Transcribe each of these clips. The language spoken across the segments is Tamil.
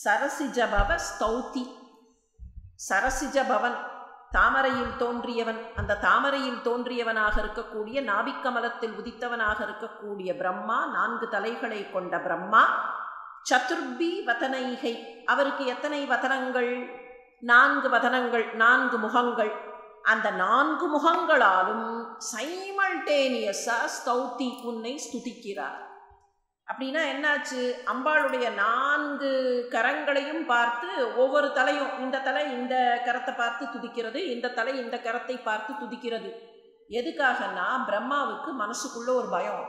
சரசிஜபவ ஸ்தௌதி. சரசிஜபவன் தாமரையில் தோன்றியவன் அந்த தாமரையில் தோன்றியவனாக இருக்கக்கூடிய நாபிக்கமலத்தில் உதித்தவனாக இருக்கக்கூடிய பிரம்மா நான்கு தலைகளை கொண்ட பிரம்மா சதுர்பி வதனைகை. அவருக்கு எத்தனை வதனங்கள்? நான்கு வதனங்கள் நான்கு முகங்கள். அந்த நான்கு முகங்களாலும் சைமல்டேனியஸா ஸ்தௌதி உன்னை ஸ்துதிக்கிறார். அப்படின்னா என்னாச்சு? அம்பாளுடைய நான்கு கரங்களையும் பார்த்து ஒவ்வொரு தலையும் இந்த தலை இந்த கரத்தை பார்த்து துதிக்கிறது இந்த தலை இந்த கரத்தை பார்த்து துதிக்கிறது. எதுக்காகனா பிரம்மாவுக்கு மனசுக்குள்ள ஒரு பயம்.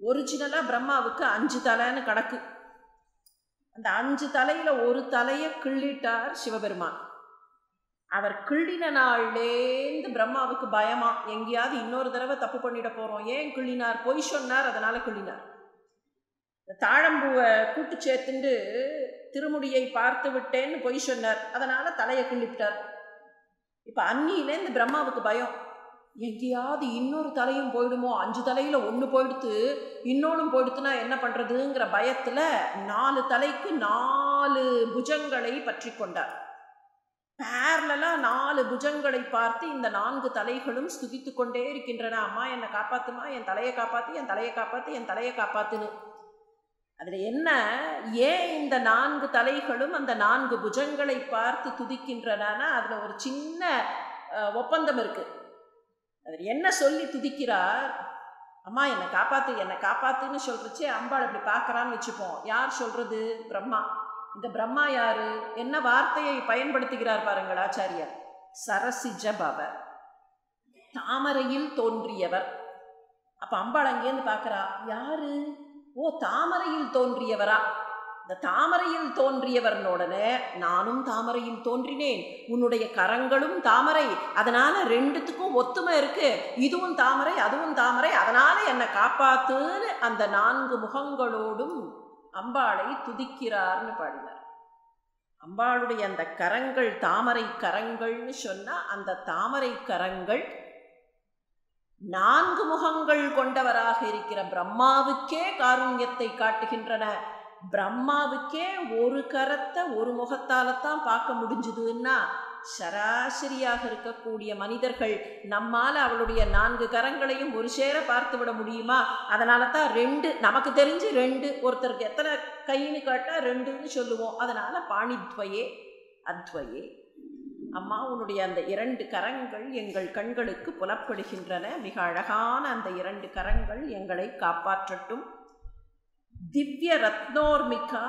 ஒரிஜினலாக பிரம்மாவுக்கு அஞ்சு தலைன்னு கணக்கு. அந்த அஞ்சு தலையில் ஒரு தலையை கிள்ளிட்டார் சிவபெருமான். அவர் கிள்ளின நாள்லேருந்து பிரம்மாவுக்கு பயமா? எங்கேயாவது இன்னொரு தடவை தப்பு பண்ணிட போகிறோம் ஏன் கிள்ளினார்? பொய் சொன்னார் அதனால் கிள்ளினார். தாழம்பூவை கூட்டு சேர்த்துண்டு திருமுடியை பார்த்து விட்டேன்னு பொய் சொன்னார். அதனால் தலையை கிள்ளிவிட்டார் இப்போ அன்னியிலேருந்து பிரம்மாவுக்கு பயம். எங்கேயாவது இன்னொரு தலையும் போயிடுமோ? அஞ்சு தலையில் ஒன்று போயிடுத்து இன்னொன்றும் போயிடுத்துனா என்ன பண்ணுறதுங்கிற பயத்தில் நாலு தலைக்கு நாலு புஜங்களை பற்றி கொண்டார். பேர்லலாம் நாலு புஜங்களை பார்த்து இந்த நான்கு தலைகளும் ஸ்துதித்து கொண்டே இருக்கின்றன. அம்மா என்னை காப்பாற்றுமா என் தலையை காப்பாற்றி என் தலையை காப்பாற்றி என் தலையை காப்பாற்றுன்னு அதில் என்ன? ஏன் இந்த நான்கு தலைகளும் அந்த நான்கு புஜங்களை பார்த்து துதிக்கின்றனா அதில் ஒரு சின்ன ஒப்பந்தம் இருக்குது அதில் என்ன சொல்லி துதிக்கிறார்? அம்மா என்னை காப்பாற்று என்னை காப்பாற்றுன்னு சொல்கிறச்சே அம்பாள் அப்படி பார்க்குறான்னு வச்சுப்போம். யார் சொல்கிறது பிரம்மா. இந்த பிரம்மா யார்? என்ன வார்த்தையை பயன்படுத்துகிறார் பாருங்கள் ஆச்சாரியர். சரசிஜ பவ தாமரையில் தோன்றியவர். அப்போ அம்பாள் அங்கேருந்து பார்க்குறா யாரு? ஓ தாமரையில் தோன்றியவரா? இந்த தாமரையில் தோன்றியவர்னோடனே நானும் தாமரையில் தோன்றினேன். உன்னுடைய கரங்களும் தாமரை. அதனால ரெண்டுத்துக்கும் ஒத்துமை இருக்கு. இதுவும் தாமரை அதுவும் தாமரை. அதனால என்னை காப்பாத்துன்னு அந்த நான்கு முகங்களோடும் அம்பாளை துதிக்கிறார்னு பாடினார். அம்பாளுடைய அந்த கரங்கள் தாமரை கரங்கள்னு சொன்னால் அந்த தாமரை கரங்கள் நான்கு முகங்கள் கொண்டவராக இருக்கிற பிரம்மாவுக்கே காருண்யத்தை காட்டுகின்றன. பிரம்மாவுக்கே ஒரு கரத்தை ஒரு முகத்தால்தான் பார்க்க முடிஞ்சுதுன்னா சராசரியாக இருக்கக்கூடிய மனிதர்கள் நம்மால் அவளுடைய நான்கு கரங்களையும் ஒரு சேர பார்த்து விட முடியுமா? அதனால தான் ரெண்டு நமக்கு தெரிஞ்சு ரெண்டு ஒருத்தருக்கு எத்தனை கைன்னு கேட்டால் ரெண்டுன்னு சொல்லுவோம். அதனால் பாணித்வயே அத்வயே அம்மா உன்னுடைய அந்த இரண்டு கரங்கள் எங்கள் கண்களுக்கு புலப்படுகின்றன. மிக அழகான அந்த இரண்டு கரங்கள் எங்களை காப்பாற்றட்டும். திவ்ய ரத்னோர்மிகா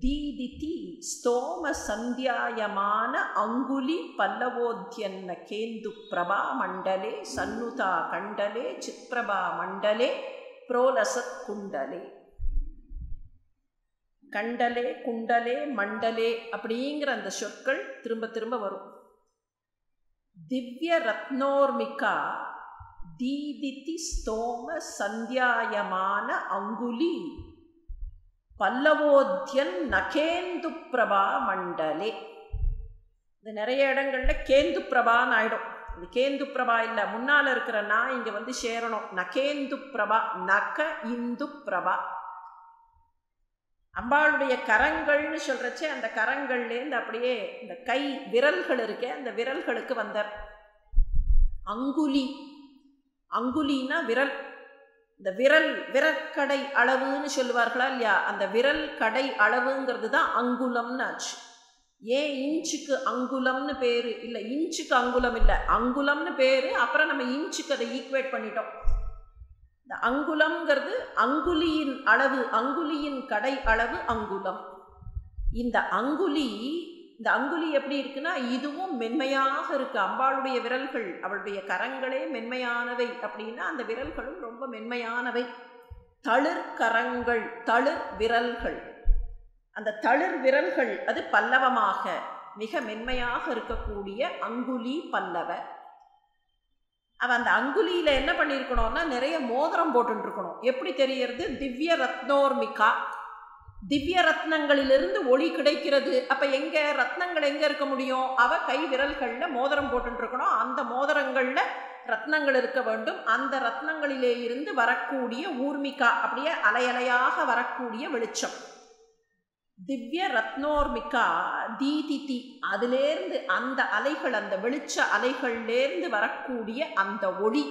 தீதிதி ஸ்தோம சந்தியாயமான அங்குலி பல்லவோத்தியன்ன கேந்து பிரபா மண்டலே சன்னுதா கண்டலே சித்பிரபா மண்டலே புரோலசத் குண்டலே. கண்டலே குண்டலே மண்டலே அப்படிங்கிற அந்த சொற்கள் திரும்ப திரும்ப வரும். திவ்ய ரத்னோர்மிகா தீதிதி ஸ்தோம சந்தியாயமான அங்குலி பல்லவோத்தியன் நகேந்து பிரபா மண்டலே. இது நிறைய இடங்கள்ல கேந்து பிரபான்னு ஆயிடும். இது கேந்து பிரபா இல்லை முன்னால் இருக்கிற நான் இங்கே வந்து சேரணும். நகேந்து பிரபா நக இந்து பிரபா அம்பாளுடைய கரங்கள்னு சொல்கிறச்சே அந்த கரங்கள்லேருந்து அப்படியே இந்த கை விரல்கள் இருக்கே அந்த விரல்களுக்கு வந்தார். அங்குலி. அங்குலின்னா விரல். இந்த விரல் விரற்கடை அளவுன்னு சொல்லுவார்களா இல்லையா? அந்த விரல் கடை அளவுங்கிறது தான் அங்குலம்னு ஆச்சு. ஏன் இன்ச்சுக்கு அங்குலம்னு பேர். இல்லை இன்ச்சுக்கு அங்குலம் இல்லை அங்குலம்னு பேர். அப்புறம் நம்ம இன்ச்சுக்கு அதை ஈக்குவேட் பண்ணிட்டோம். இந்த அங்குலம்ங்கிறது அங்குலியின் அளவு அங்குலியின் கடை அளவு அங்குலம். இந்த அங்குலி இந்த அங்குலி எப்படி இருக்குன்னா இதுவும் மென்மையாக இருக்குது அம்பாளுடைய விரல்கள் அவளுடைய கரங்களே மென்மையானவை அப்படின்னா அந்த விரல்களும் ரொம்ப மென்மையானவை. தளிர்கரங்கள் தளிர் விரல்கள். அந்த தளிர் விரல்கள் அது பல்லவமாக மிக மென்மையாக இருக்கக்கூடிய அங்குலி பல்லவ. அவன் அந்த அங்குலியில் என்ன பண்ணியிருக்கணும்னா நிறைய மோதிரம் போட்டுருக்கணும் எப்படி தெரியறது திவ்ய ரத்னோர்மிகா. திவ்ய ரத்னங்களிலிருந்து ஒளி கிடைக்கிறது. அப்போ எங்கே ரத்னங்கள் எங்கே இருக்க முடியும்? அவள் கை விரல்களில் மோதிரம் போட்டுருக்கணும் அந்த மோதிரங்களில் ரத்னங்கள் இருக்க வேண்டும். அந்த ரத்னங்களிலே இருந்து வரக்கூடிய ஊர்மிகா அப்படியே அலையலையாக வரக்கூடிய வெளிச்சம். திவ்ய ரத்னோர்மிகா தீதிதி. அதிலேருந்து அந்த அலைகள் அந்த வெளிச்ச அலைகள்லேருந்து வரக்கூடிய அந்த ஒளி.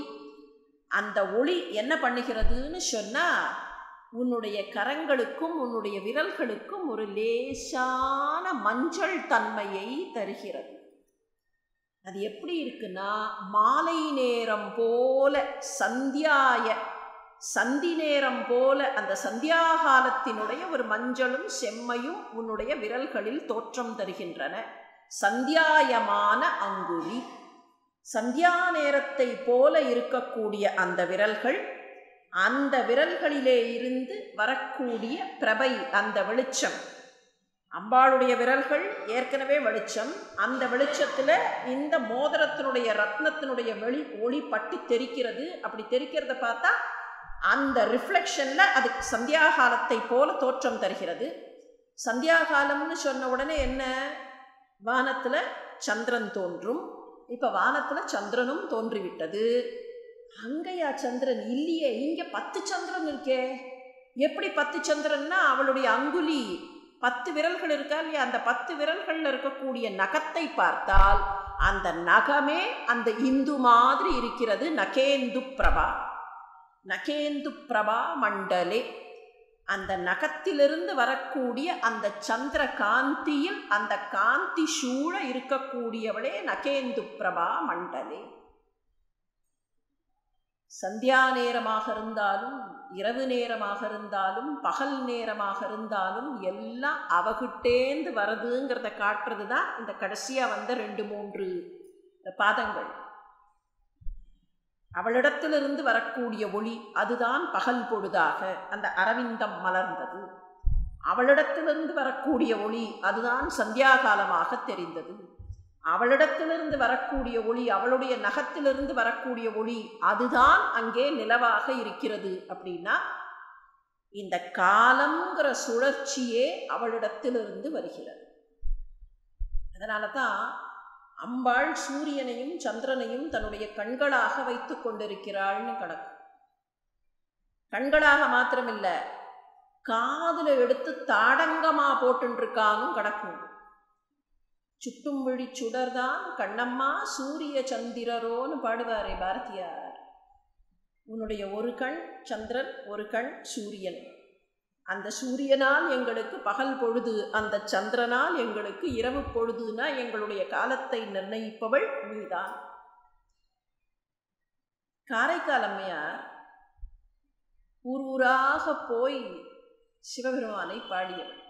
அந்த ஒளி என்ன பண்ணுகிறதுன்னு சொன்னால் உன்னுடைய கரங்களுக்கும் உன்னுடைய விரல்களுக்கும் ஒரு லேசான மஞ்சள் தன்மையை தருகிறது. அது எப்படி இருக்குன்னா மாலை நேரம் போல சந்தியாய சந்தி நேரம் போல அந்த சந்தியாகாலத்தினுடைய ஒரு மஞ்சளும் செம்மையும் உன்னுடைய விரல்களில் தோற்றம் தருகின்றன. சந்தியாயமான அங்குலி. சந்தியா நேரத்தை போல இருக்கக்கூடிய அந்த விரல்கள் அந்த விரல்களிலே இருந்து வரக்கூடிய பிரபை அந்த வெளிச்சம். அம்பாளுடைய விரல்கள் ஏற்கனவே வெளிச்சம். அந்த வெளிச்சத்தில் இந்த மோதிரத்தினுடைய ரத்னத்தினுடைய வெளி ஒளி பட்டு தெரிக்கிறது. அப்படி தெரிக்கிறத பார்த்தா அந்த ரிஃப்ளெக்ஷனில் அது சந்தியாகாலத்தை போல தோற்றம் தருகிறது. சந்தியாகாலம்னு சொன்ன உடனே என்ன? வானத்தில் சந்திரன் தோன்றும். இப்போ வானத்தில் சந்திரனும் தோன்றிவிட்டது. அங்கேயா சந்திரன் இல்லையே இங்கே பத்து சந்திரன் இருக்கே. எப்படி பத்து சந்திரன்னா அவளுடைய அங்குலி பத்து விரல்கள் இருக்கா இல்லையா? அந்த பத்து விரல்களில் இருக்கக்கூடிய நகத்தை பார்த்தால் அந்த நகமே அந்த இந்து மாதிரி இருக்கிறது நகேந்து பிரபா. நகேந்து பிரபா மண்டலே. அந்த நகத்திலிருந்து வரக்கூடிய அந்த சந்திர காந்தியில் அந்த காந்தி சூழ இருக்கக்கூடியவளே நகேந்து பிரபா மண்டலே. சந்தியா நேரமாக இருந்தாலும் இரவு நேரமாக இருந்தாலும் பகல் நேரமாக இருந்தாலும் எல்லாம் அவகிட்டேந்து வருதுங்கிறத காட்டுறது தான் இந்த கடைசியாக வந்த ரெண்டு மூன்று பாதங்கள். அவளிடத்திலிருந்து வரக்கூடிய ஒளி அதுதான் பகல் பொழுதாக அந்த அரவிந்தம் மலர்ந்தது. அவளிடத்திலிருந்து வரக்கூடிய ஒளி அதுதான் சந்தியாகாலமாக தெரிந்தது. அவளிடத்திலிருந்து வரக்கூடிய ஒளி அவளுடைய நகத்திலிருந்து வரக்கூடிய ஒளி அதுதான் அங்கே நிலவாக இருக்கிறது அப்படின்னா இந்த காலம்ங்கிற சுழற்சியே அவளிடத்திலிருந்து வருகிறது. அதனால தான் அம்பாள் சூரியனையும் சந்திரனையும் தன்னுடைய கண்களாக வைத்து கொண்டிருக்கிறாள்னு கணக்கு கண்களாக மாத்திரமில்லை காதில் எடுத்து தாடங்கமாக போட்டுருக்காங்க கிடக்கும். சுட்டும் விழி சுடர்தான் கண்ணம்மா சூரிய சந்திரரோன்னு பாடுவாரே பாரதியார். உன்னுடைய ஒரு கண் சந்திரன் ஒரு கண் சூரியன். அந்த சூரியனால் எங்களுக்கு பகல் பொழுது அந்த சந்திரனால் எங்களுக்கு இரவு பொழுதுனா எங்களுடைய காலத்தை நிர்ணயிப்பவள் நீதான். காரைக்கால் அம்மையார் ஊர் ஊராக போய் சிவபெருமானை பாடியவள்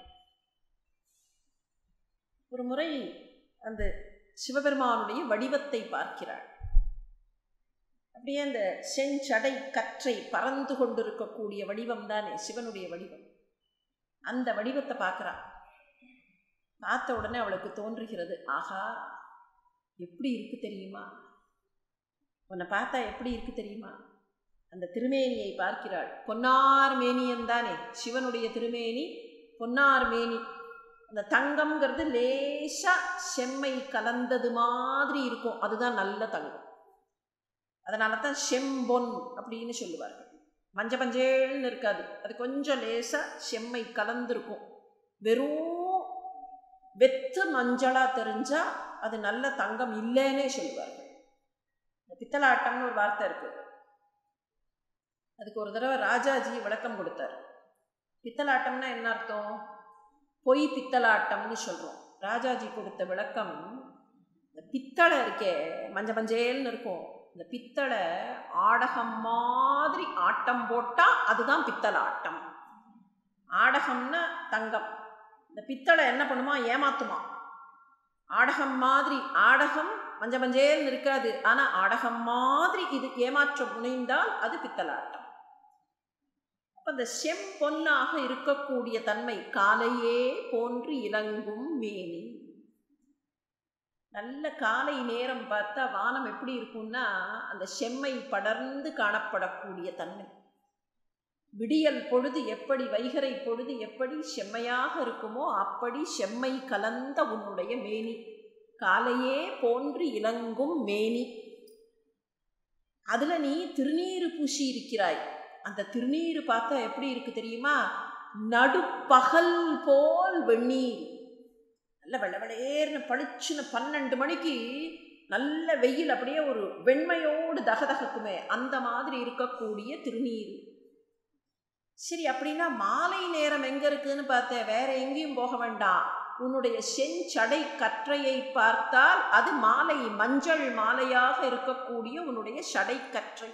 ஒரு முறை அந்த சிவபெருமானுடைய வடிவத்தை பார்க்கிறாள் அப்படியே அந்த செஞ்சடை கற்றை பறந்து கொண்டிருக்கக்கூடிய வடிவம் தானே சிவனுடைய வடிவம். அந்த வடிவத்தை பார்க்குறா. பார்த்த உடனே அவளுக்கு தோன்றுகிறது ஆஹா எப்படி இருக்கு தெரியுமா? உன்னை பார்த்தா எப்படி இருக்கு தெரியுமா? அந்த திருமேனியை பார்க்கிறாள். பொன்னார் மேனியன் தானே சிவனுடைய திருமேனி பொன்னார் மேனி. அந்த தங்கம்ங்கிறது லேசாக செம்மை கலந்தது மாதிரி இருக்கும். அதுதான் நல்ல தங்கம். அதனால தான் செம்பொன் அப்படின்னு சொல்லுவார்கள். மஞ்ச பஞ்சேல்னு இருக்காது. அது கொஞ்சம் லேசாக செம்மை கலந்துருக்கும். வெறும் வெத்து மஞ்சளாக தெரிஞ்சால் அது நல்ல தங்கம் இல்லைன்னே சொல்லுவார்கள். இந்த பித்தலாட்டம்னு ஒரு வார்த்தை இருக்குது அதுக்கு ஒரு தடவை ராஜாஜி விளக்கம் கொடுத்தார். பித்தலாட்டம்னா என்ன அர்த்தம்? பொய் பித்தலாட்டம்னு சொல்கிறோம் ராஜாஜி கொடுத்த விளக்கம் இந்த பித்தளை இருக்கே மஞ்ச மஞ்சேல்னு இருக்கும். இந்த பித்தளை ஆடகம் மாதிரி ஆட்டம் போட்டால் அதுதான் பித்தலாட்டம் ஆடகம்னா தங்கம். இந்த பித்தளை என்ன பண்ணுமா? ஏமாத்துமா. ஆடகம் மாதிரி ஆடகம் மஞ்ச மஞ்சேல்னு இருக்காது. ஆனால் ஆடகம் மாதிரி இது ஏமாற்ற முனைந்தால் அது பித்தலாட்டம் அப்போ அந்த செம்பொன்னாக இருக்கக்கூடிய தன்மை காலையே போன்று இலங்கும் மேனி. நல்ல காலை நேரம் பார்த்தா வானம் எப்படி இருக்கும்னா அந்த செம்மை படர்ந்து காணப்படக்கூடிய தன்மை. விடியல் பொழுது எப்படி வைகரை பொழுது எப்படி செம்மையாக இருக்குமோ அப்படி செம்மை கலந்த உன்னுடைய மேனி. காலையே போன்று இலங்கும் மேனி. அதில் நீ திருநீர் பூசி இருக்கிறாய் அந்த திருநீர் பார்த்தா எப்படி இருக்கு தெரியுமா? நடுப்பகல் போல் வெந்நீர். நல்ல வெள்ளவெளேர்னு பளிச்சுன்னு பன்னெண்டு மணிக்கு நல்ல வெயில் அப்படியே ஒரு வெண்மையோடு தகதகக்குமே அந்த மாதிரி இருக்கக்கூடிய திருநீர். சரி அப்படின்னா மாலை நேரம் எங்கே இருக்குதுன்னு பார்த்தேன். வேற எங்கேயும் போக வேண்டாம். உன்னுடைய செஞ்சடை கற்றையை பார்த்தால் அது மாலை மஞ்சள் மாலையாக இருக்கக்கூடிய உன்னுடைய சடை கற்றை.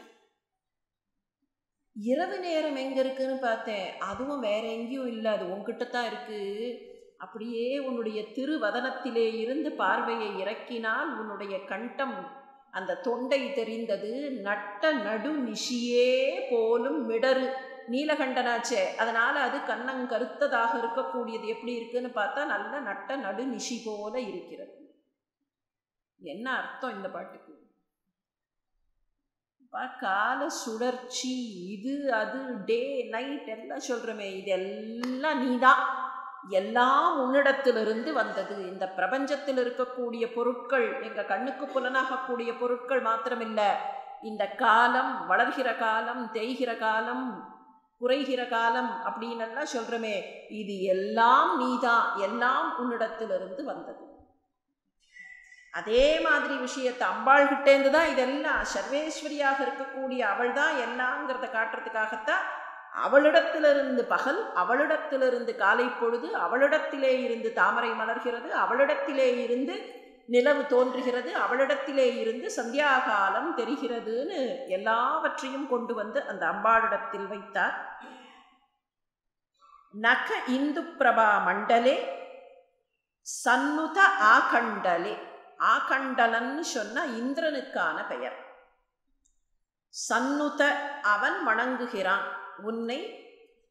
இரவு நேரம் எங்கே இருக்குதுன்னு பார்த்தேன். அதுவும் வேற எங்கேயும் இல்லை. அது உங்ககிட்ட தான் இருக்குது அப்படியே உன்னுடைய திருவதனத்திலே இருந்து பார்வையை இறக்கினால் உன்னுடைய கண்டம் அந்த தொண்டை தெரிந்தது நட்ட நடு நிஷியே போலும் மிடரு நீலகண்டனாச்சே அதனால் அது கண்ணங்கருத்ததாக இருக்கக்கூடியது. எப்படி இருக்குன்னு பார்த்தா நல்ல நட்ட நடு நிஷி போல இருக்கிறது. என்ன அர்த்தம் இந்த பாட்டுக்கு? கால சுழற்சி இது அது டே நைட் எல்லாம் சொல்கிறோமே இதெல்லாம் நீதான். எல்லாம் உன்னிடத்திலிருந்து வந்தது. இந்த பிரபஞ்சத்தில் இருக்கக்கூடிய பொருட்கள் எங்கள் கண்ணுக்கு புலனாகக்கூடிய பொருட்கள் மாத்திரமில்லை. இந்த காலம் வளர்கிற காலம் தேய்கிற காலம் குறைகிற காலம் அப்படின்னெல்லாம் சொல்கிறோமே இது எல்லாம் நீதான். எல்லாம் உன்னிடத்திலிருந்து வந்தது. அதே மாதிரி விஷயத்தை அம்பாள்கிட்டேருந்து தான் இதெல்லாம் சர்வேஸ்வரியாக இருக்கக்கூடிய அவள் தான் எல்லாங்கிறத காட்டுறதுக்காகத்தான் அவளிடத்திலிருந்து பகல் அவளிடத்திலிருந்து காலை பொழுது அவளிடத்திலே இருந்து தாமரை மலர்கிறது அவளிடத்திலே இருந்து நிலவு தோன்றுகிறது அவளிடத்திலே இருந்து சந்தியாகாலம் தெரிகிறதுன்னு எல்லாவற்றையும் கொண்டு வந்து அந்த அம்பாளிடத்தில் வைத்தார். நக இந்து பிரபா மண்டலே சன்னுத ஆகண்டலே. ஆகண்டலன்னு சொன்ன இந்திரனுக்கான பெயர். சன்னுத அவன் வணங்குகிறான். உன்னை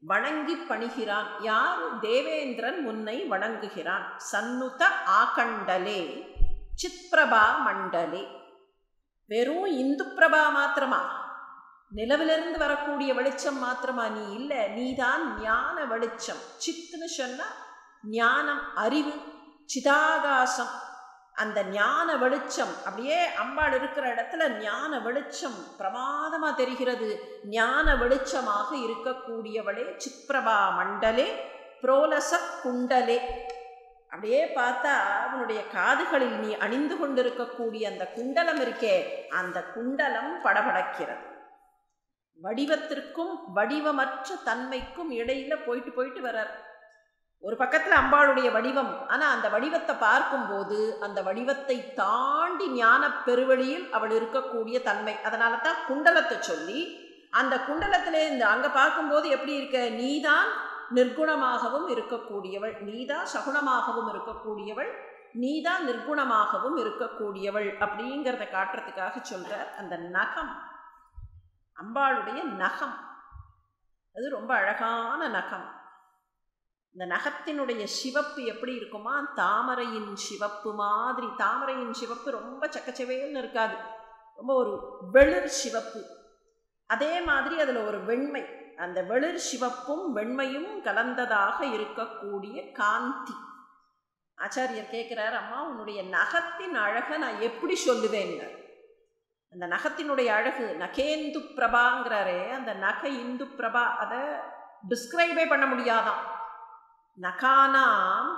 வணங்கி பணிகிறான். யார்? தேவேந்திரன் உன்னை வணங்குகிறான். சன்னுத ஆகண்டலே சித்பிரபா மண்டலே. வெறும் இந்து பிரபா மாத்திரமா? நிலவிலிருந்து வரக்கூடிய வெளிச்சம் மாத்திரமா நீ? இல்லை நீதான் ஞான வெளிச்சம். சித்துன்னு சொன்னால் ஞானம் அறிவு சிதாகாசம். அந்த ஞான வெளிச்சம் அப்படியே அம்பாள் இருக்கிற இடத்துல ஞான வெளிச்சம் பிரமாதமாக தெரிகிறது. ஞான வெளிச்சமாக இருக்கக்கூடியவளே சித்பிரபா மண்டலே புரோலச குண்டலே. அப்படியே பார்த்தா அவனுடைய காதுகளில் நீ அணிந்து கொண்டிருக்கக்கூடிய அந்த குண்டலம் இருக்கே அந்த குண்டலம் படபடக்கிறது. வடிவத்திற்கும் வடிவமற்ற தன்மைக்கும் இடையில் போயிட்டு போயிட்டு வர்றார். ஒரு பக்கத்தில் அம்பாளுடைய வடிவம். ஆனால் அந்த வடிவத்தை பார்க்கும்போது அந்த வடிவத்தை தாண்டி ஞான பெருவழியில் அவள் இருக்கக்கூடிய தன்மை. அதனால தான் குண்டலத்தை சொல்லி அந்த குண்டலத்திலே இந்த அங்கே பார்க்கும்போது எப்படி இருக்க? நீதான் நிர்குணமாகவும் இருக்கக்கூடியவள். நீதான் சகுணமாகவும் இருக்கக்கூடியவள். நீதான் நிர்குணமாகவும் இருக்கக்கூடியவள் அப்படிங்கிறத காட்டுறதுக்காக சொல்கிறார் அந்த நகம். அம்பாளுடைய நகம். அது ரொம்ப அழகான நகம். இந்த நகத்தினுடைய சிவப்பு எப்படி இருக்குமா தாமரையின் சிவப்பு மாதிரி தாமரையின் சிவப்பு ரொம்ப சக்கச்சவேல்னு இருக்காது. ரொம்ப ஒரு வெளிர் சிவப்பு. அதே மாதிரி அதில் ஒரு வெண்மை. அந்த வெளிர் சிவப்பும் வெண்மையும் கலந்ததாக இருக்கக்கூடிய காந்தி. ஆச்சாரியர் கேட்குறார் அம்மா உன்னுடைய நகத்தின் அழகை நான் எப்படி சொல்லுவேங்க அந்த நகத்தினுடைய அழகு நகேந்து பிரபாங்கிறாரே அந்த நக இந்து பிரபா அதை டிஸ்கிரைபே பண்ண முடியாதான். நகானாம்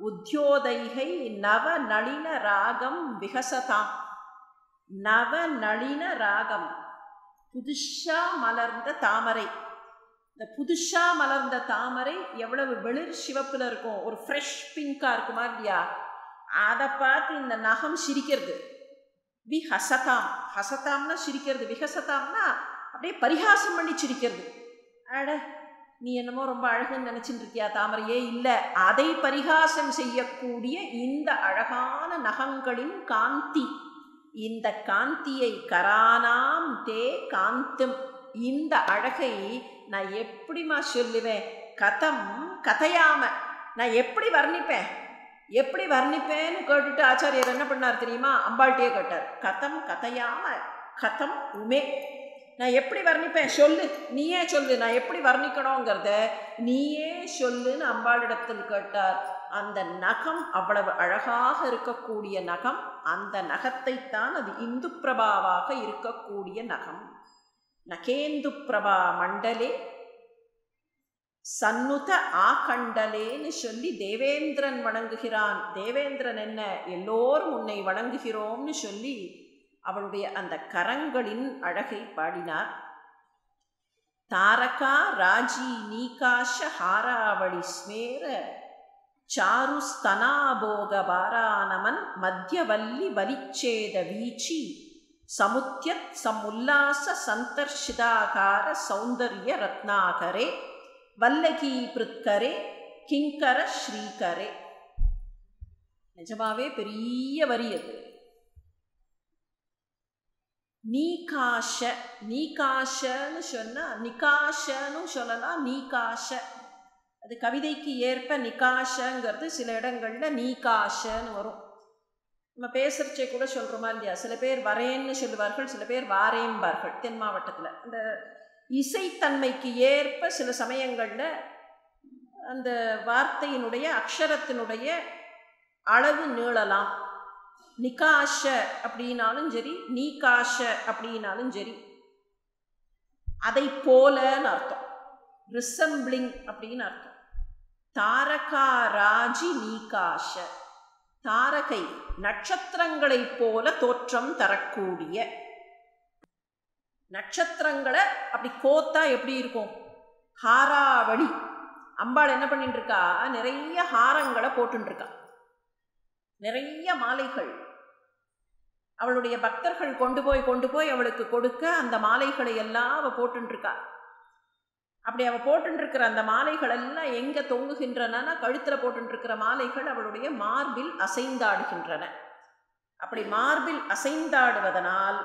உத்தியோதைகை நவ நளின ராகம் விகசதாம். நவ நளின ராகம். புதுஷா மலர்ந்த தாமரை. இந்த புதுஷா மலர்ந்த தாமரை எவ்வளவு வெளிர் சிவப்பில் இருக்கும். ஒரு ஃப்ரெஷ் பிங்காக இருக்குமா இல்லையா அதை பார்த்து இந்த நகம் சிரிக்கிறது. வி ஹசதாம் ஹசதாம்னா சிரிக்கிறது. விஹசதாம்னா அப்படியே பரிகாசம் பண்ணி சிரிக்கிறது. அட நீ என்னமோ ரொம்ப அழகுன்னு நினச்சிட்டு இருக்கியா தாமரையே? இல்லை. அதை பரிகாசம் செய்யக்கூடிய இந்த அழகான நகங்களின் காந்தி. இந்த காந்தியை கரானாம் தே காந்தும். இந்த அழகை நான் எப்படிமா சொல்லுவேன்? கதம் கதையாம. நான் எப்படி வர்ணிப்பேன்? எப்படி வர்ணிப்பேன்னு கேட்டுட்டு ஆச்சாரியர் என்ன பண்ணார் தெரியுமா? அம்பாள்கிட்டயே கேட்டார். கதம் கதையாம. கதம் உமே. நான் எப்படி வர்ணிப்பேன்? சொல்லு. நீயே சொல்லு. நான் எப்படி வர்ணிக்கணுங்கிறத நீயே சொல்லுன்னு அம்பாளிடத்தில் கேட்டார். அந்த நகம் அவ்வளவு அழகாக இருக்கக்கூடிய நகம் அந்த நகத்தைத்தான் அது இந்து பிரபாவாக இருக்கக்கூடிய நகம். நகேந்து பிரபா மண்டலே சன்னுத ஆகண்டலேன்னு சொல்லி தேவேந்திரன் வணங்குகிறான். தேவேந்திரன் என்ன? எல்லோரும் உன்னை வணங்குகிறோம்னு சொல்லி அவளுடைய அந்த கரங்களின் அழகை பாடினார். தாரகா ராஜி நீகாஷ ஹாராவளி ஸ்மேர சாரு ஸ்தனாபோக பாரானமன் மத்தியவல்லி வலிச்சேத வீச்சி சமுத்தியத் சமுல்லாச சந்தர்ஷிதாகார சௌந்தர்ய ரத்னாகரே வல்லகி பிருத்கரே கிங்கர ஸ்ரீகரே. நிஜமாவே பெரிய வரி அது. நீகாஷ நீகாஷன்னு சொன்னால் நிகாஷன்னு சொல்லலாம் நீகாஷ. அது கவிதைக்கு ஏற்ப நிகாஷங்கிறது சில இடங்களில் நீகாஷன்னு வரும். நம்ம பேசுகிறச்சே கூட சொல்கிறோமா இல்லையா? சில பேர் வரேன்னு சொல்லுவார்கள் சில பேர் வாரேம்பார்கள் தென் மாவட்டத்தில். அந்த இசைத்தன்மைக்கு ஏற்ப சில சமயங்களில் அந்த வார்த்தையினுடைய அக்ஷரத்தினுடைய அளவு நீளலாம். நிகாஷ அப்படின்னாலும் சரி நீகாஷ அப்படின்னாலும் சரி. அதை போலன்னு அர்த்தம். ரிசம்பிளிங் அப்படின்னு அர்த்தம். தாரகா ராஜி நீகாஷ. தாரகை நட்சத்திரங்களைப் போல தோற்றம் தரக்கூடிய. நட்சத்திரங்களை அப்படி கோத்தா எப்படி இருக்கும்? ஹாராவளி அம்பாள் என்ன பண்ணிட்டு இருக்கா? நிறைய ஹாரங்களை போட்டுருக்கா நிறைய மாலைகள் அவளுடைய பக்தர்கள் கொண்டு போய் கொண்டு போய் அவளுக்கு கொடுக்க அந்த மாலைகளை எல்லாம் அவள் போட்டுருக்கா அப்படி அவள் போட்டுருக்கிற அந்த மாலைகள் எல்லாம் எங்கே தொங்குகின்றன கழுத்தில் போட்டுருக்கிற மாலைகள் அவளுடைய மார்பில் அசைந்தாடுகின்றன. அப்படி மார்பில் அசைந்தாடுவதனால்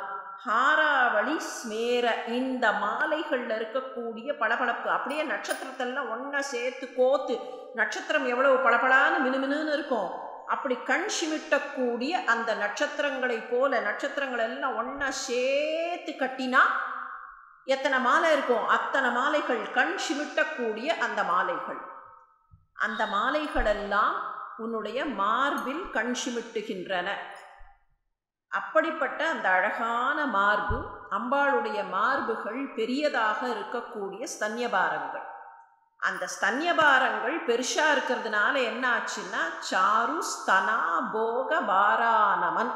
ஹாராவளி ஸ்மேர இந்த மாலைகளில் இருக்கக்கூடிய பளபளப்பு அப்படியே நட்சத்திரத்தெல்லாம் ஒன்றா சேர்த்து கோத்து நட்சத்திரம் எவ்வளவு பளபளான்னு மினுமினுன்னு இருக்கும். அப்படி கண் சிமிட்டக்கூடிய அந்த நட்சத்திரங்களைப் போல நட்சத்திரங்கள் எல்லாம் ஒன்றா சேர்த்து கட்டினா எத்தனை மாலை இருக்கும்? அத்தனை மாலைகள் கண் சிமிட்டக்கூடிய அந்த மாலைகள். அந்த மாலைகளெல்லாம் உன்னுடைய மார்பில் கண் சிமிட்டுகின்றன. அப்படிப்பட்ட அந்த அழகான மார்பு அம்பாளுடைய மார்புகள் பெரியதாக இருக்கக்கூடிய ஸ்தன்யபாரங்கள் அந்த ஸ்தன்யபாரங்கள் பெருசாக இருக்கிறதுனால என்ன ஆச்சுன்னா சாரு ஸ்தனா போக பாரானமன்.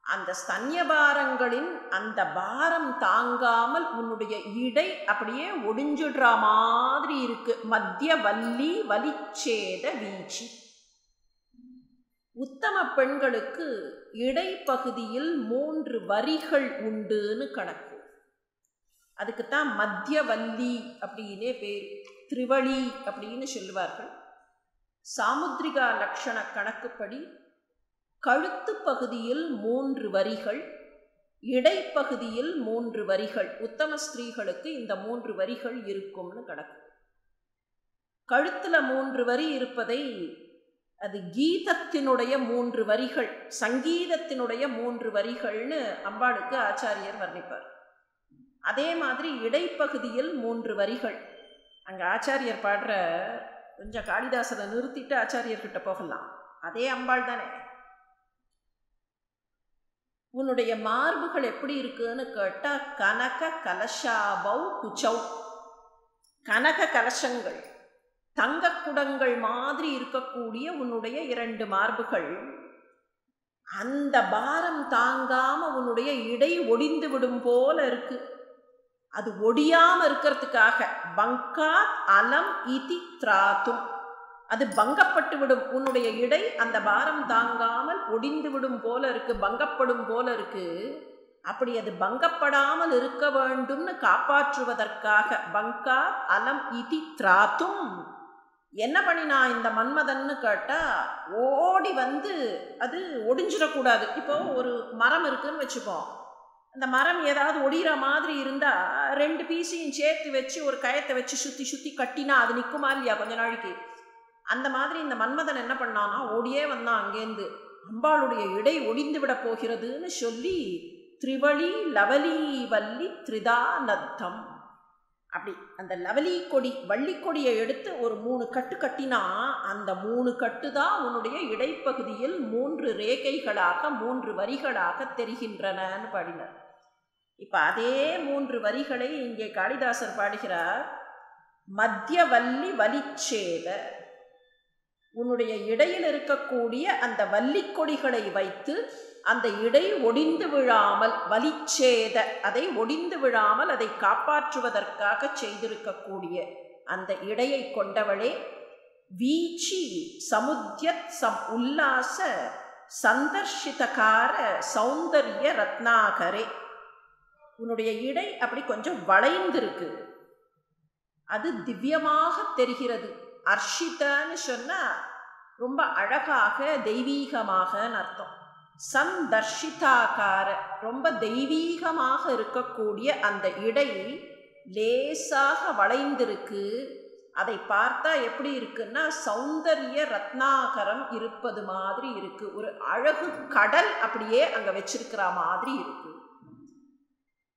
அந்த ஸ்தன்யபாரங்களின் அந்த பாரம் தாங்காமல் உன்னுடைய இடை அப்படியே ஒடிஞ்சிடுற மாதிரி இருக்கு. மத்திய வல்லி வலிச்சேத வீச்சு. உத்தம பெண்களுக்கு இடைப்பகுதியில் மூன்று வரிகள் உண்டுன்னு கணக்கு. அதுக்குத்தான் மத்திய வல்லி அப்படின்னே பேர். திரிவழி அப்படின்னு சொல்லுவார்கள். சாமுத்ரிகா லக்ஷண கணக்குப்படி கழுத்து பகுதியில் மூன்று வரிகள் இடைப்பகுதியில் மூன்று வரிகள் உத்தம ஸ்திரீகளுக்கு இந்த மூன்று வரிகள் இருக்கும்னு கணக்கு. கழுத்தில் மூன்று வரி இருப்பதை அது கீதத்தினுடைய மூன்று வரிகள் சங்கீதத்தினுடைய மூன்று வரிகள்னு அம்பாளுக்கு ஆச்சாரியர் வர்ணிப்பார். அதே மாதிரி இடைப்பகுதியில் மூன்று வரிகள் அங்கே ஆச்சாரியர் பாடுற கொஞ்சம் காளிதாசரை நிறுத்திட்டு ஆச்சாரியர்கிட்ட போகலாம். அதே அம்பாள் தானே. உன்னுடைய மார்புகள் எப்படி இருக்குன்னு கேட்டால் கனக கலஷாபௌ குச்சௌ. கனக கலசங்கள் தங்கக்குடங்கள் மாதிரி இருக்கக்கூடிய உன்னுடைய இரண்டு மார்புகள். அந்த பாரம் தாங்காம உன்னுடைய இடை ஒடிந்து விடும் போல இருக்குது அது ஒடியாம இருக்கிறதுக்காக. பங்கா அலம் இதி திராத்தும். அது பங்கப்பட்டு விடும். உன்னுடைய இடை அந்த பாரம் தாங்காமல் ஒடிந்து விடும் போல இருக்கு பங்கப்படும் போல இருக்கு. அப்படி அது பங்கப்படாமல் இருக்க வேண்டும்னு காப்பாற்றுவதற்காக. பங்கா அலம் இதி திராத்தும். என்ன பண்ணினா இந்த மன்மதன்னு கேட்டால் ஓடி வந்து அது ஒடிஞ்சிடக்கூடாது. இப்போ ஒரு மரம் இருக்குன்னு வச்சுப்போம். அந்த மரம் ஏதாவது ஒடிகிற மாதிரி இருந்தால் ரெண்டு பீஸையும் சேர்த்து வச்சு ஒரு கயத்தை வச்சு சுற்றி சுற்றி கட்டினா அது நிற்குமா இல்லையா கொஞ்ச நாளைக்கு? அந்த மாதிரி இந்த மன்மதன் என்ன பண்ணான்னா ஓடியே வந்தான் அங்கேருந்து அம்பாளுடைய இடை ஒடிந்து விட போகிறதுன்னு சொல்லி திரிவழி லவலி வள்ளி திரிதா நத்தம் அப்படி அந்த லவலி கொடி வள்ளிக்கொடியை எடுத்து ஒரு மூணு கட்டு கட்டினா அந்த மூணு கட்டு தான் உன்னுடைய இடைப்பகுதியில் மூன்று ரேகைகளாக மூன்று வரிகளாக தெரிகின்றனன்னு பாடினார். இப்போ அதே மூன்று வரிகளை இங்கே காளிதாசர் பாடுகிறார். மத்திய வள்ளி வலிச்சேத உன்னுடைய இடையில் இருக்கக்கூடிய அந்த வள்ளிக்கொடிகளை வைத்து அந்த இடை ஒடிந்து விழாமல் வலிச்சேத அதை ஒடிந்து விழாமல் அதை காப்பாற்றுவதற்காக செய்திருக்கக்கூடிய அந்த இடையை கொண்டவளே வீச்சி சமுத்தியத் சம் உல்லாச சந்தர்ஷிதகார சௌந்தர்ய ரத்னாகரே. உன்னுடைய இடை அப்படி கொஞ்சம் வளைந்திருக்கு. அது திவ்யமாக தெரிகிறது. அர்ஷிதன்னு சொன்னால் ரொம்ப அழகாக தெய்வீகமாகன்னு அர்த்தம். சந்தர்ஷிதாகார ரொம்ப தெய்வீகமாக இருக்கக்கூடிய அந்த இடை லேசாக வளைந்திருக்கு. அதை பார்த்தா எப்படி இருக்குன்னா சௌந்தரிய ரத்னாகரம் இருப்பது மாதிரி இருக்குது ஒரு அழகு கடல் அப்படியே அங்கே வச்சிருக்கிற மாதிரி இருக்குது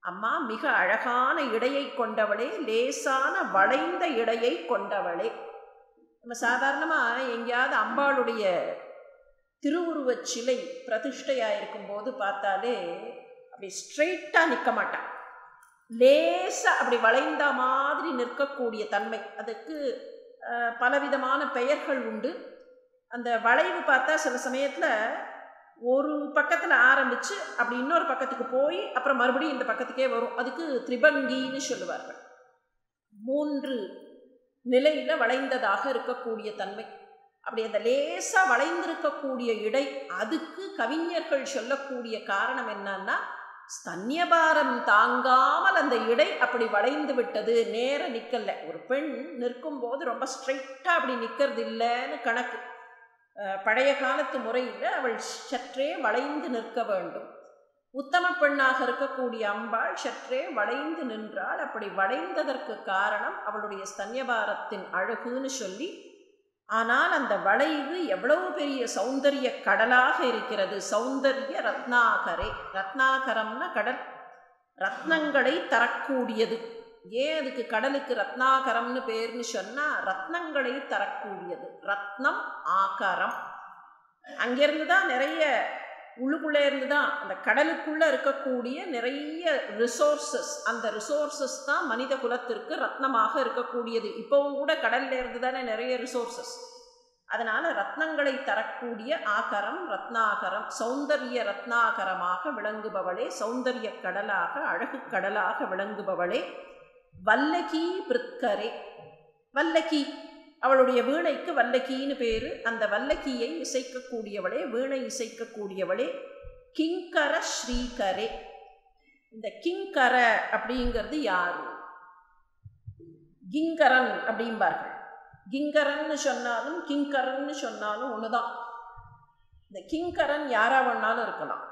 அம்மா மிக அழகான இடையை கொண்டவளே லேசான வளைந்த இடையை கொண்டவளே. நம்ம சாதாரணமாக எங்கேயாவது அம்பாளுடைய திருவுருவச் சிலை பிரதிஷ்டையாக இருக்கும்போது பார்த்தாலே அப்படி ஸ்ட்ரெயிட்டாக நிற்க மாட்டான் லேசாக அப்படி வளைந்த மாதிரி நிற்கக்கூடிய தன்மை. அதுக்கு பலவிதமான பெயர்கள் உண்டு. அந்த வளைவு பார்த்தா சில சமயத்தில் ஒரு பக்கத்தில் ஆரம்பித்து அப்படி இன்னொரு பக்கத்துக்கு போய் அப்புறம் மறுபடியும் இந்த பக்கத்துக்கே வரும். அதுக்கு திரிபங்கின்னு சொல்லுவார்கள். மூன்று நிலையில் வளைந்ததாக இருக்கக்கூடிய தன்மை. அப்படி அந்த லேசாக வளைந்திருக்கக்கூடிய இடை அதுக்கு கவிஞர்கள் சொல்லக்கூடிய காரணம் என்னன்னா ஸ்தன்யபாரம் தாங்காமல் அந்த இடை அப்படி வளைந்து விட்டது நேர நிற்கலை ஒரு பெண் நிற்கும் போது ரொம்ப ஸ்ட்ரைட்டாக அப்படி நிற்கிறது இல்லைன்னு கணக்கு. பழைய காலத்து முறையில் அவள் சற்றே வளைந்து நிற்க வேண்டும். உத்தம பெண்ணாக இருக்கக்கூடிய அம்பாள் சற்றே வளைந்து நின்றால் அப்படி வளைந்ததற்கு காரணம் அவளுடைய ஸ்தன்யபாரத்தின் அழகுன்னு சொல்லி ஆனால் அந்த வளைவு எவ்வளவு பெரிய சௌந்தரிய கடலாக இருக்கிறது? சௌந்தரிய ரத்னாகரே. ரத்னாகரம்னா கடல். ரத்னங்களை தரக்கூடியது. ஏன் அதுக்கு கடலுக்கு ரத்னாகரம்னு பேர்னு சொன்னால் ரத்னங்களை தரக்கூடியது. ரத்னம் ஆகாரம். அங்கேருந்து தான் நிறைய உள்ளுக்குள்ளே இருந்து தான் அந்த கடலுக்குள்ளே இருக்கக்கூடிய நிறைய ரிசோர்ஸஸ் அந்த ரிசோர்ஸஸ் தான் மனித குலத்திற்கு ரத்னமாக இருக்கக்கூடியது. இப்போவும் கூட கடல்ல இருந்து தானே நிறைய ரிசோர்ஸஸ் அதனால் ரத்னங்களை தரக்கூடிய ஆகரம் ரத்னாகரம் சௌந்தரிய ரத்னாகரமாக விளங்குபவளே சௌந்தரிய கடலாக அழகு கடலாக விளங்குபவளே. வல்லகி பிருத்கரே. வல்லகி. அவளுடைய வீணைக்கு வல்லக்கின்னு பேர். அந்த வல்லக்கியை இசைக்கக்கூடியவளே வீணை இசைக்கக்கூடியவளே கிங்கர ஸ்ரீகரே. இந்த கிங்கர அப்படிங்கிறது யாரு? கிங்கரன் அப்படிம்பார்கள். கிங்கரன்னு சொன்னாலும் கிங்கரன்னு சொன்னாலும் ஒண்ணுதான். இந்த கிங்கரன் யாரா வேணாலும் இருக்கலாம்.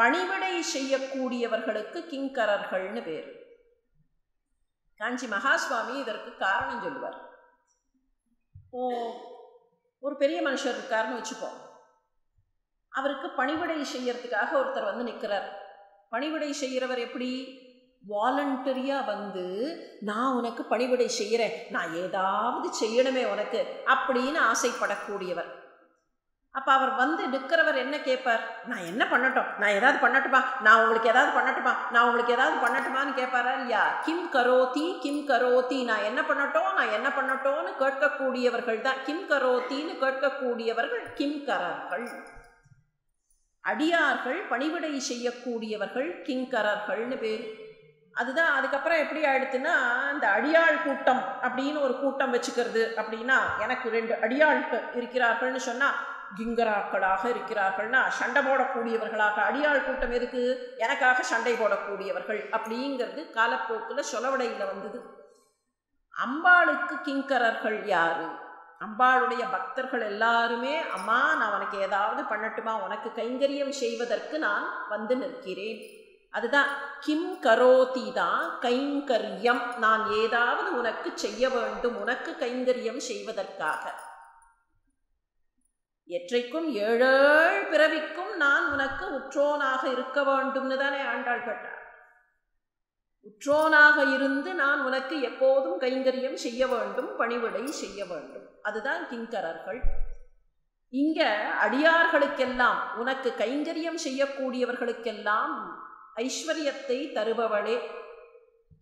பணிவிடை செய்யக்கூடியவர்களுக்கு கிங்கரர்கள்னு பேர். காஞ்சி மகாஸ்வாமி இதற்கு காரணம் சொல்லுவார். ஓ ஒரு பெரிய மனுஷர் இருக்காருன்னு வச்சுப்போம் அவருக்கு பணிவிடை செய்யறதுக்காக ஒருத்தர் வந்து நிற்கிறார் பணிவிடை செய்கிறவர் எப்படி? வாலண்டரியாக வந்து நான் உனக்கு பணிவிடை செய்கிறேன் நான் ஏதாவது செய்யணுமே உனக்கு அப்படின்னு ஆசைப்படக்கூடியவர். அப்போ அவர் வந்து நிற்கிறவர் என்ன கேட்பார் நான் என்ன பண்ணட்டும்? நான் ஏதாவது பண்ணட்டுமா? நான் உங்களுக்கு ஏதாவது பண்ணட்டுமா? நான் உங்களுக்கு ஏதாவது பண்ணட்டுமான்னு கேட்பாரா இல்லையா? கிம் கரோத்தி கிம் கரோத்தி நான் என்ன பண்ணட்டும் நான் என்ன பண்ணட்டோன்னு கேட்கக்கூடியவர்கள் தான். கிம் கரோத்தின்னு கேட்கக்கூடியவர்கள் கிம் கரர்கள். அடியார்கள் பணிவிடை செய்யக்கூடியவர்கள் கிங்கரர்கள்னு பேர். அதுதான் அதுக்கப்புறம் எப்படி ஆயிடுத்துன்னா இந்த அடியாள் கூட்டம் அப்படின்னு ஒரு கூட்டம் வச்சுக்கிறது அப்படின்னா எனக்கு ரெண்டு அடியாள் இருக்கிறார்கள்னு சொன்னால் கிங்கராக்களாக இருக்கிறார்கள்னா சண்டை போடக்கூடியவர்களாக அடியாள் கூட்டம் எதுக்கு? எனக்காக சண்டை போடக்கூடியவர்கள் அப்படிங்கிறது காலப்போக்கில் சொலவடையில் வந்தது. அம்பாளுக்கு கிங்கரர்கள் யாரு? அம்பாளுடைய பக்தர்கள் எல்லாருமே அம்மா நான் உனக்கு ஏதாவது பண்ணட்டுமா? உனக்கு கைங்கரியம் செய்வதற்கு நான் வந்து நிற்கிறேன். அதுதான் கிம் கரோதி தான் கைங்கரியம். நான் ஏதாவது உனக்கு செய்ய வேண்டும். உனக்கு கைங்கரியம் செய்வதற்காக. எற்றைக்கும் ஏழேழ் பிறவிக்கும் நான் உனக்கு உற்றோனாக இருக்க வேண்டும்னு தானே ஆண்டாள் கேட்டார். உற்றோனாக இருந்து நான் உனக்கு எப்போதும் கைங்கரியம் செய்ய வேண்டும் பணிவிடை செய்ய வேண்டும். அதுதான் கிங்கரர்கள். இங்க அடியார்களுக்கெல்லாம் உனக்கு கைங்கரியம் செய்யக்கூடியவர்களுக்கெல்லாம் ஐஸ்வர்யத்தை தருபவளே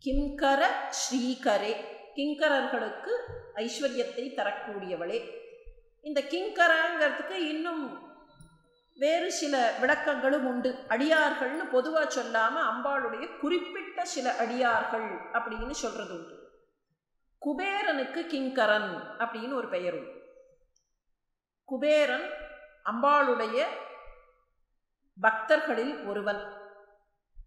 கிங்கர ஸ்ரீகரே. கிங்கரர்களுக்கு ஐஸ்வர்யத்தை தரக்கூடியவளே. இந்த கிங்கரங்கிறதுக்கு இன்னும் வேறு சில விளக்கங்களும் உண்டு. அடியார்கள்னு பொதுவாக சொல்லாமல் அம்பாளுடைய குறிப்பிட்ட சில அடியார்கள் அப்படின்னு சொல்கிறது உண்டு. குபேரனுக்கு கிங்கரன் அப்படின்னு ஒரு பெயர் உண்டு. குபேரன் அம்பாளுடைய பக்தர்களில் ஒருவன்.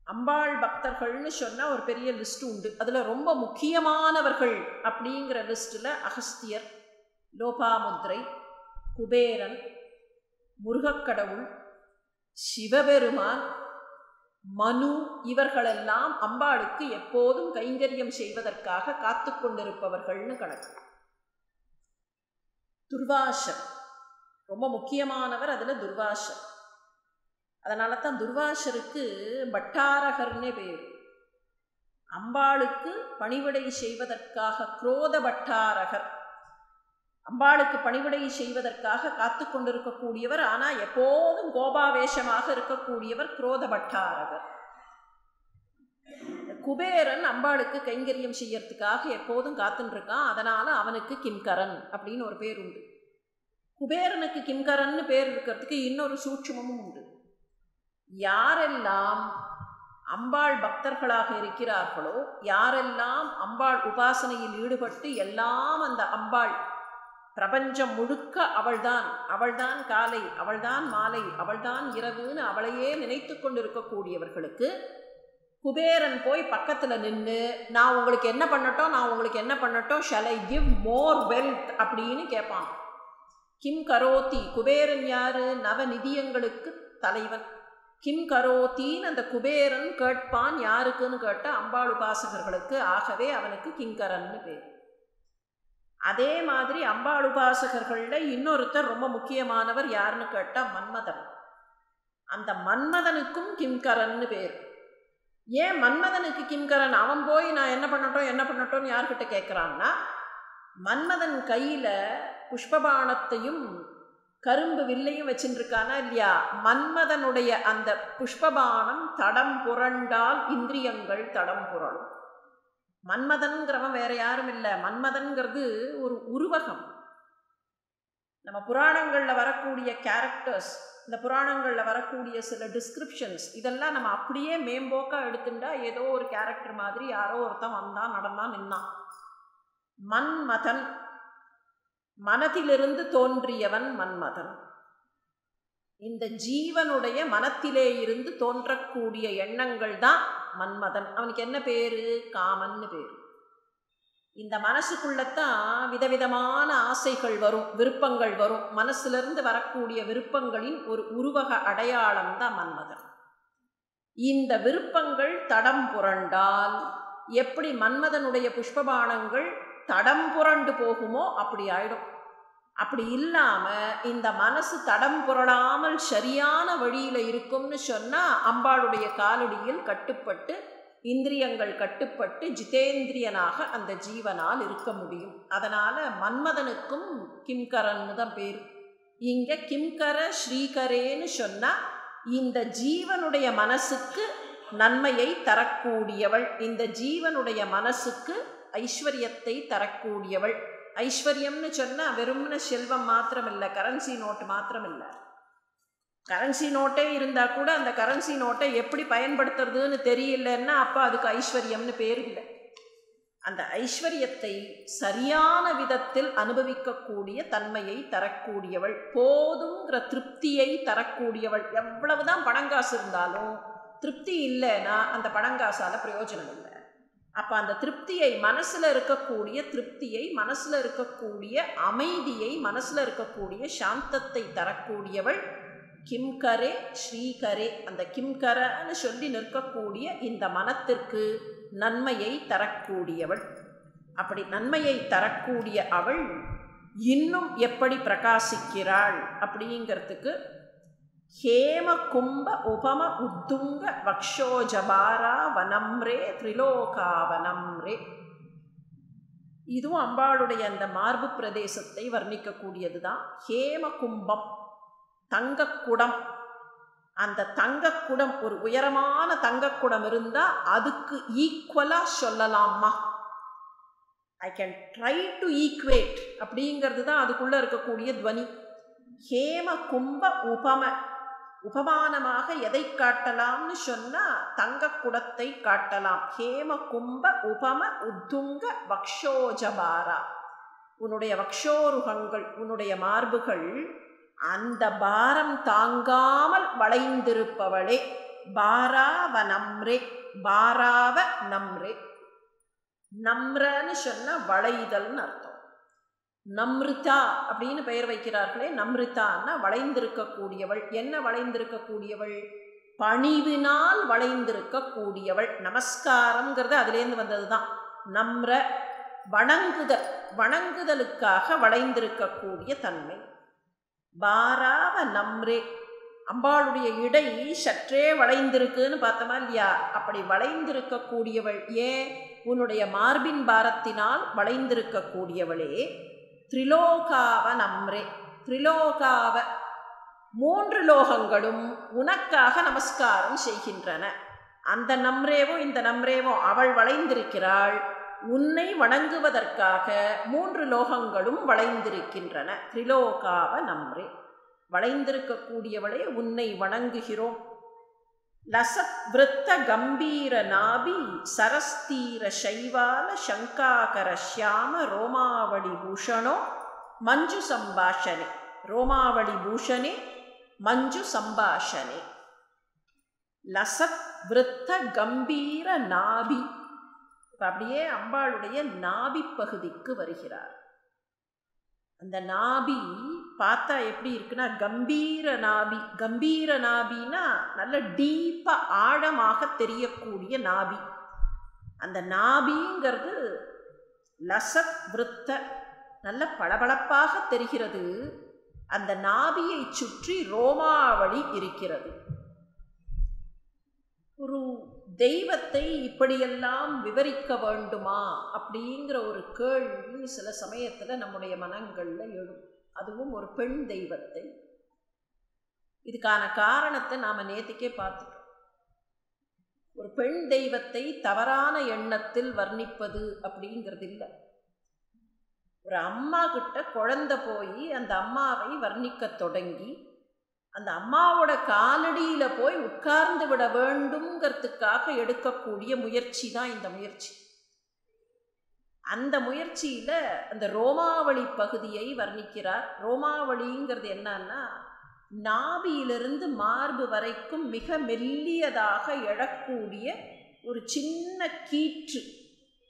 அம்பாள் பக்தர்கள்னு சொன்னால் ஒரு பெரிய லிஸ்ட் உண்டு. அதில் ரொம்ப முக்கியமானவர்கள் அப்படிங்கிற லிஸ்ட்டில் அகஸ்தியர் லோபாமுத்ரை குபேரன் முருகக்கடவுள் சிவபெருமான் மனு இவர்களெல்லாம் அம்பாளுக்கு எப்போதும் கைங்கரியம் செய்வதற்காக காத்து கொண்டிருப்பவர்கள்னு கணக்கு. துர்வாசர். ரொம்ப முக்கியமானவர் அதில் துர்வாசர். அதனால தான் துர்வாசருக்கு பட்டாரகர்னே பேர். அம்பாளுக்கு பணிவிடை செய்வதற்காக குரோத பட்டாரகர். அம்பாளுக்கு பணிவிடை செய்வதற்காக காத்து கொண்டிருக்கக்கூடியவர் ஆனால் எப்போதும் கோபாவேஷமாக இருக்கக்கூடியவர் குரோதபட்டாரவர் குபேரன் அம்பாளுக்கு கைங்கரியம் செய்யறதுக்காக எப்போதும் காத்துருக்கான் அதனால் அவனுக்கு கிம்கரன் அப்படின்னு ஒரு பேர் உண்டு. குபேரனுக்கு கிம்கரன்னு பேர் இருக்கிறதுக்கு இன்னொரு சூட்சமும் உண்டு. யாரெல்லாம் அம்பாள் பக்தர்களாக இருக்கிறார்களோ யாரெல்லாம் அம்பாள் உபாசனையில் ஈடுபட்டு எல்லாம் அந்த அம்பாள் பிரபஞ்சம் முழுக்க அவள்தான். அவள்தான் காலை அவள்தான் மாலை அவள்தான் இரவுன்னு அவளையே நினைத்து கொண்டிருக்கக்கூடியவர்களுக்கு குபேரன் போய் பக்கத்தில் நின்று நான் உங்களுக்கு என்ன பண்ணட்டும்? நான் உங்களுக்கு என்ன பண்ணட்டும்? Shall I give more wealth அப்படின்னு கேட்பான் கிம் கரோத்தி குபேரன் யாரு? நவநிதியங்களுக்கு தலைவன். கிம் கரோத்தின்னு அந்த குபேரன் கேட்பான் யாருக்குன்னு கேட்டால் அம்பாள் உபாசகர்களுக்கு ஆகவே அவனுக்கு கிங்கரன்னு பேர். அதே மாதிரி அம்பாள் உபாசகர்களில் இன்னொருத்தர் ரொம்ப முக்கியமானவர் யாருன்னு கேட்டால் மன்மதன். அந்த மன்மதனுக்கும் கிம்கரன்னு பேர். ஏன் மன்மதனுக்கு கிம்கரன்? அவன் போய் நான் என்ன பண்ணட்டும் என்ன பண்ணட்டோம்னு யார்கிட்ட கேட்குறான்னா மன்மதன் கையில் புஷ்பபானத்தையும் கரும்பு வில்லையும் வச்சுருக்கானா இல்லையா? மன்மதனுடைய அந்த புஷ்பபானம் தடம் புரண்டால் இந்திரியங்கள் தடம் புரளும். மன்மதன்கிறவன் வேற யாரும் இல்லை. மன்மதன்கிறது ஒரு உருவகம். நம்ம புராணங்களில் வரக்கூடிய கேரக்டர்ஸ் இந்த புராணங்களில் வரக்கூடிய சில டிஸ்கிரிப்ஷன்ஸ் இதெல்லாம் நம்ம அப்படியே மேம்போக்காக எடுத்துட்டா ஏதோ ஒரு கேரக்டர் மாதிரி யாரோ ஒருத்தன் வந்தான் நடந்தான் நின்னான். மன்மதன். மனத்திலிருந்து தோன்றியவன் மன்மதன். இந்த ஜீவனுடைய மனத்திலே இருந்து தோன்றக்கூடிய எண்ணங்கள் தான் மன்மதன். அவனுக்கு என்ன பேர்? காமன்னு பேர். இந்த மனசுக்குள்ளத்தான் விதவிதமான ஆசைகள் வரும் விருப்பங்கள் வரும். மனசுலேருந்து வரக்கூடிய விருப்பங்களின் ஒரு உருவக அடையாளம் தான் மன்மதன். இந்த விருப்பங்கள் தடம் புரண்டால் எப்படி மன்மதனுடைய புஷ்பபானங்கள் தடம் புரண்டு போகுமோ அப்படி ஆயிடும். அப்படி இல்லாமல் இந்த மனசு தடம் புரளாமல் சரியான வழியில் இருக்கும்னு சொன்னால் அம்பாளுடைய காலடியில் கட்டுப்பட்டு இந்திரியங்கள் கட்டுப்பட்டு ஜிதேந்திரியனாக அந்த ஜீவனால் இருக்க முடியும். அதனால் மன்மதனுக்கும் கிம்கரன்னு தான் பேர். இங்கே கிம்கர ஸ்ரீகரேன்னு சொன்னால் இந்த ஜீவனுடைய மனசுக்கு நன்மையை தரக்கூடியவள். இந்த ஜீவனுடைய மனசுக்கு ஐஸ்வர்யத்தை தரக்கூடியவள். ஐஸ்வர்யம்னு சொன்னால் வெறும்னு செல்வம் மாத்திரமில்லை கரன்சி நோட்டு மாத்திரமில்லை. கரன்சி நோட்டே இருந்தால் கூட அந்த கரன்சி நோட்டை எப்படி பயன்படுத்துறதுன்னு தெரியலன்னா அப்போ அதுக்கு ஐஸ்வர்யம்னு பேர் இல்லை. அந்த ஐஸ்வர்யத்தை சரியான விதத்தில் அனுபவிக்கக்கூடிய தன்மையை தரக்கூடியவள் போதுங்கிற திருப்தியை தரக்கூடியவள். எவ்வளவுதான் பணங்காசு இருந்தாலும் திருப்தி இல்லைன்னா அந்த பணங்காசால பிரயோஜனம் இல்லை. அப்போ அந்த திருப்தியை மனசில் இருக்கக்கூடிய திருப்தியை மனசில் இருக்கக்கூடிய அமைதியை மனசில் இருக்கக்கூடிய சாந்தத்தை தரக்கூடியவள் கிம்கரே ஸ்ரீகரே. அந்த கிம்கரன்னு சொல்லி நிற்கக்கூடிய இந்த மனத்திற்கு நன்மையை தரக்கூடியவள். அப்படி நன்மையை தரக்கூடிய அவள் இன்னும் எப்படி பிரகாசிக்கிறாள் அப்படிங்கிறதுக்கு ஹேம கும்ப உபம உத்துங்க வக்ஷோஜபாரா வனம்ரே திரிலோகாவனம்ரே இதுவும் அம்பாளுடைய அந்த மார்பு பிரதேசத்தை வர்ணிக்கக்கூடியது தான் ஹேம கும்பம் தங்கக்குடம். அந்த தங்கக்குடம் ஒரு உயரமான தங்கக்குடம் இருந்தால் அதுக்கு ஈக்குவலாக சொல்லலாமா? I can try to equate அப்படிங்கிறது தான் அதுக்குள்ளே இருக்கக்கூடிய துவனி. ஹேம கும்ப உபம உபமானமாக எதை காட்டலாம்னு சொன்னா தங்க குடத்தை காட்டலாம். ஹேம கும்ப உபம உத்துங்க வக்ஷோஜபாரா. உன்னுடைய வக்ஷோருகங்கள் உன்னுடைய மார்புகள் அந்த பாரம் தாங்காமல் வளைந்திருப்பவளே. பாராவ நம்ரே பாராவ நம்ரே நம்ரன்னு சொன்னால் வளைதல்னு அர்த்தம். நம்ருதா அப்படின்னு பெயர் வைக்கிறார்களே நம்ருதான்னா வளைந்திருக்கக்கூடியவள். என்ன வளைந்திருக்கக்கூடியவள்? பணிவினால் வளைந்திருக்கக்கூடியவள். நமஸ்காரங்கிறது அதுலேருந்து வந்தது தான் நம்ர வணங்குதல் வணங்குதலுக்காக வளைந்திருக்கக்கூடிய தன்மை. பாராவ நம்ரே அம்பாளுடைய இடை சற்றே வளைந்திருக்குன்னு பார்த்தோமா இல்லையா? அப்படி வளைந்திருக்கக்கூடியவள் ஏன்? உன்னுடைய மார்பின் பாரத்தினால் வளைந்திருக்கக்கூடியவளே திரிலோகாவ நம்ரே. திரிலோகாவ. மூன்று லோகங்களும் உனக்காக நமஸ்காரம் செய்கின்றன. அந்த நம்ரேவோ இந்த நம்ரேவோ அவள் வளைந்திருக்கிறாள். உன்னை வணங்குவதற்காக மூன்று லோகங்களும் வளைந்திருக்கின்றன. திரிலோகாவ நம்ரே. வளைந்திருக்கக்கூடியவளே உன்னை வணங்குகிறோம். லசத் விருத்த கம்பீர நாபி சரஸ்தீர சைவால சங்காகர ஷியாம ரோமாவளி பூஷணோ மஞ்சு சம்பாஷனே. ரோமாவளி பூஷணே மஞ்சு சம்பாஷனே. லசத் விருத்த கம்பீர நாபி அப்படியே அம்பாளுடைய நாபி பகுதிக்கு வருகிறார். அந்த நாபி பார்த்தா எப்படி இருக்குன்னா கம்பீர நாபி கம்பீர நாபின்னா நல்ல டீப்பாக ஆழமாக தெரியக்கூடிய நாபி. அந்த நாபிங்கிறது லசத் விருத்த நல்ல பளபளப்பாக தெரிகிறது. அந்த நாபியை சுற்றி ரோமாவளி இருக்கிறது. ஒரு தெய்வத்தை இப்படியெல்லாம் விவரிக்க வேண்டுமா? அப்படிங்கிற ஒரு கேள்வி சில சமயத்தில் நம்முடைய மனங்களில் எழும். அதுவும் ஒரு பெண் தெய்வத்தை. இதுக்கான காரணத்தை நாம் நேற்றுக்கே பார்த்துட்டோம். ஒரு பெண் தெய்வத்தை தவறான எண்ணத்தில் வர்ணிப்பது அப்படிங்கிறது இல்லை. ஒரு அம்மா கிட்ட குழந்தை போய் அந்த அம்மாவை வர்ணிக்க தொடங்கி அந்த அம்மாவோட காலடியில் போய் உட்கார்ந்து விட வேண்டுங்கிறதுக்காக எடுக்கக்கூடிய முயற்சி தான் இந்த முயற்சி. அந்த முயற்சியில் அந்த ரோமாவளி பகுதியை வர்ணிக்கிறார். ரோமாவளிங்கிறது என்னன்னா நாபியிலிருந்து மார்பு வரைக்கும் மிக மெல்லியதாக எழக்கூடிய ஒரு சின்ன கீற்று.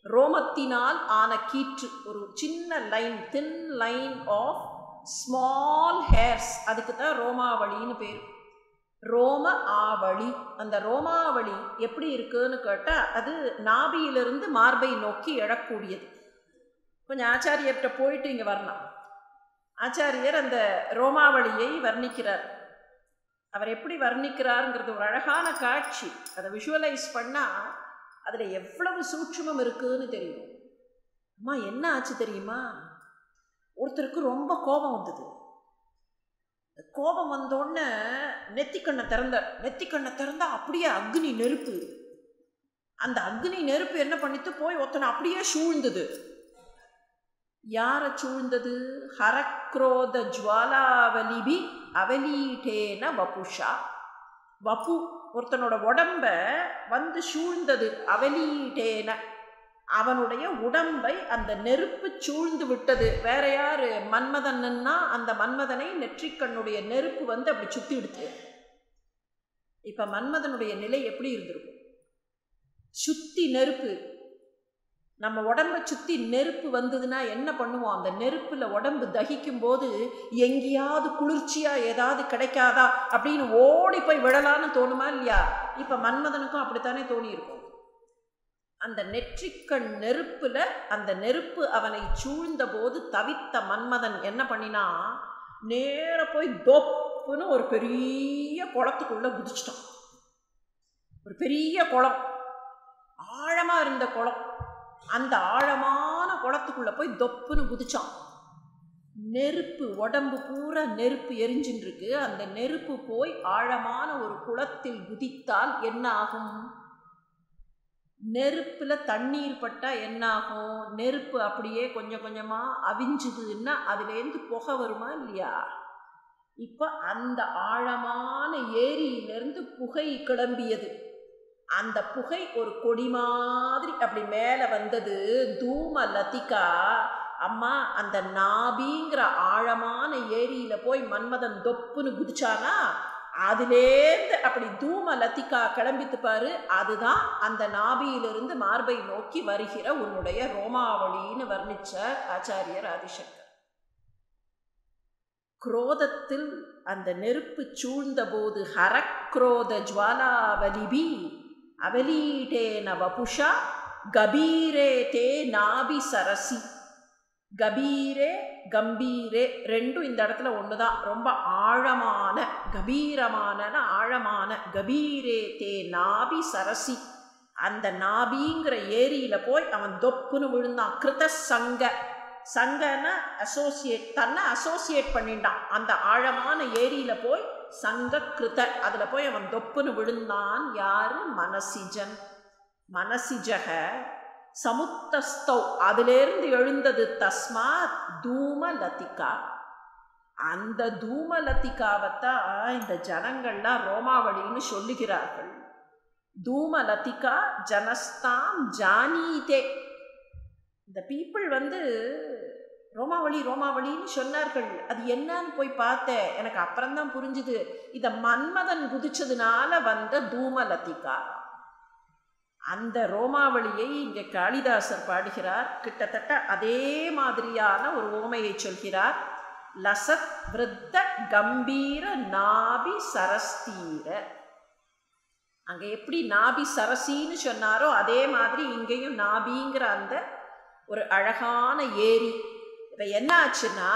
ரோமத்தினால் ஆன கீற்று. ஒரு சின்ன line thin line of small hairs அதுக்கு தான் ரோமாவளின்னு பேர். ரோம ஆவளி. அந்த ரோமாவளி எப்படி இருக்குன்னு கேட்டால் அது நாபியிலிருந்து மார்பை நோக்கி எழக்கூடியது. கொஞ்சம் ஆச்சாரியர்கிட்ட போயிட்டு இங்கே வரலாம். ஆச்சாரியர் அந்த ரோமாவளியை வர்ணிக்கிறார். அவர் எப்படி வர்ணிக்கிறாருங்கிறது ஒரு அழகான காட்சி. அதை விஷுவலைஸ் பண்ணால் அதில் எவ்வளவு சூட்சமம் இருக்குதுன்னு தெரியும். அம்மா என்ன ஆச்சு தெரியுமா? ஒருத்தருக்கு ரொம்ப கோபம் வந்தது. கோபம் வந்தோடனே நெத்திக்கண்ணை திறந்த. நெத்திக்கண்ணை திறந்தால் அப்படியே அக்னி நெருப்பு. அந்த அக்னி நெருப்பு என்ன பண்ணிட்டு போய் ஒருத்தனை அப்படியே சூழ்ந்தது. யாரை சூழ்ந்தது? ஹரக்ரோத ஜுவாலாவலிபி அவலீட்டேன வபுஷா. வபு ஒருத்தனோட உடம்ப வந்து சூழ்ந்தது. அவலீட்டேன. அவனுடைய உடம்பை அந்த நெருப்பு சூழ்ந்து விட்டது. வேற யாரு? மன்மதன்னா அந்த மன்மதனை நெற்றிக்கண்ணுடைய நெருப்பு வந்து அப்படி சுத்தி விடுத்து இப்ப மன்மதனுடைய நிலை எப்படி இருந்திருக்கும்? சுத்தி நெருப்பு. நம்ம உடம்பை சுத்தி நெருப்பு வந்ததுன்னா என்ன பண்ணுவோம்? அந்த நெருப்புல உடம்பு தகிக்கும் போது எங்கேயாவது குளிர்ச்சியா ஏதாவது கிடைக்காதா அப்படின்னு ஓடி போய் விழலான்னு தோணுமா இல்லையா? இப்ப மன்மதனுக்கும் அப்படித்தானே தோணி இருக்கும் அந்த நெற்றிக்கண் நெருப்பில் அந்த நெருப்பு அவனை சூழ்ந்த போது தவித்த மன்மதன் என்ன பண்ணினா நேர போய் தொப்புன்னு ஒரு பெரிய குளத்துக்குள்ளே குதிச்சிட்டான். ஒரு பெரிய குளம். ஆழமாக இருந்த குளம். அந்த ஆழமான குளத்துக்குள்ளே போய் தொப்புன்னு குதிச்சான். நெருப்பு உடம்பு பூரா நெருப்பு எரிஞ்சுட்டு இருக்கு அந்த நெருப்பு போய் ஆழமான ஒரு குளத்தில் குதித்தால் என்ன ஆகும்? நெருப்பில் தண்ணீர் பட்டால் என்ன ஆகும் நெருப்பு அப்படியே கொஞ்சம் கொஞ்சமாக அவிஞ்சுதுன்னா அதுலேருந்து புகை வருமா இல்லையா? இப்போ அந்த ஆழமான ஏரியிலேருந்து புகை கிளம்பியது. அந்த புகை ஒரு கொடி மாதிரி அப்படி மேலே வந்தது. தூம லதிகா அம்மா அந்த நாபிங்கிற ஆழமான ஏரியில் போய் மன்மதன் தொப்புன்னு குதிச்சானா? அதுலேருந்து அப்படி தூம லத்திகா கிளம்பித்து பாரு அதுதான் அந்த நாபியிலிருந்து மார்பை நோக்கி வருகிற உன்னுடைய ரோமாவளின்னு வர்ணிச்ச ஆச்சாரியர் ஆதிசங்கர் குரோதத்தில் அந்த நெருப்பு சூழ்ந்தபோது ஹரக்ரோத ஜுவாலாவலிபி அவலீடேன வபுஷா கபீரே தே நாபி சரசி. கபீரே கம்பீரே ரெண்டும் இந்த இடத்துல ஒன்று தான் ரொம்ப ஆழமான கபீரமான ஆழமான கபீரே தே நாபி சரசி. அந்த நாபிங்கிற ஏரியில் போய் அவன் தொப்புன்னு விழுந்தான். கிருத சங்க. சங்கன்னா அசோசியேட் தன்னை அசோசியேட் பண்ணிட்டான். அந்த ஆழமான ஏரியில் போய் சங்க கிருத அதில் போய் அவன் தொப்புன்னு விழுந்தான். யாரு? மனசிஜன். மனசிஜக சமுத்தஸ்தௌ. அதிலேருந்து எழுந்தது தஸ்மாத் தூமலதிகா. அந்த தூமலதிகாவைத்தான் இந்த ஜனங்கள்லாம் ரோமாவளின்னு சொல்லுகிறார்கள். தூமலதிகா ஜனஸ்தாம் ஜானீதே. இந்த பீப்புள் வந்து ரோமாவளி ரோமாவளின்னு சொன்னார்கள். அது என்னன்னு போய் பார்த்தேன். எனக்கு அப்புறம்தான் புரிஞ்சுது. இதை மன்மதன் குதிச்சதுனால வந்த தூமலத்திகா அந்த ரோமாவளியை இங்கே காளிதாசர் பாடுகிறார். கிட்டத்தட்ட அதே மாதிரியான ஒரு ஓமையை சொல்கிறார். லசத் விருத்த கம்பீர நாபி சரஸ்தீர. அங்கே எப்படி நாபி சரசின்னு சொன்னாரோ அதே மாதிரி இங்கேயும் நாபிங்கிற அந்த ஒரு அழகான ஏரி. இப்போ என்ன ஆச்சுன்னா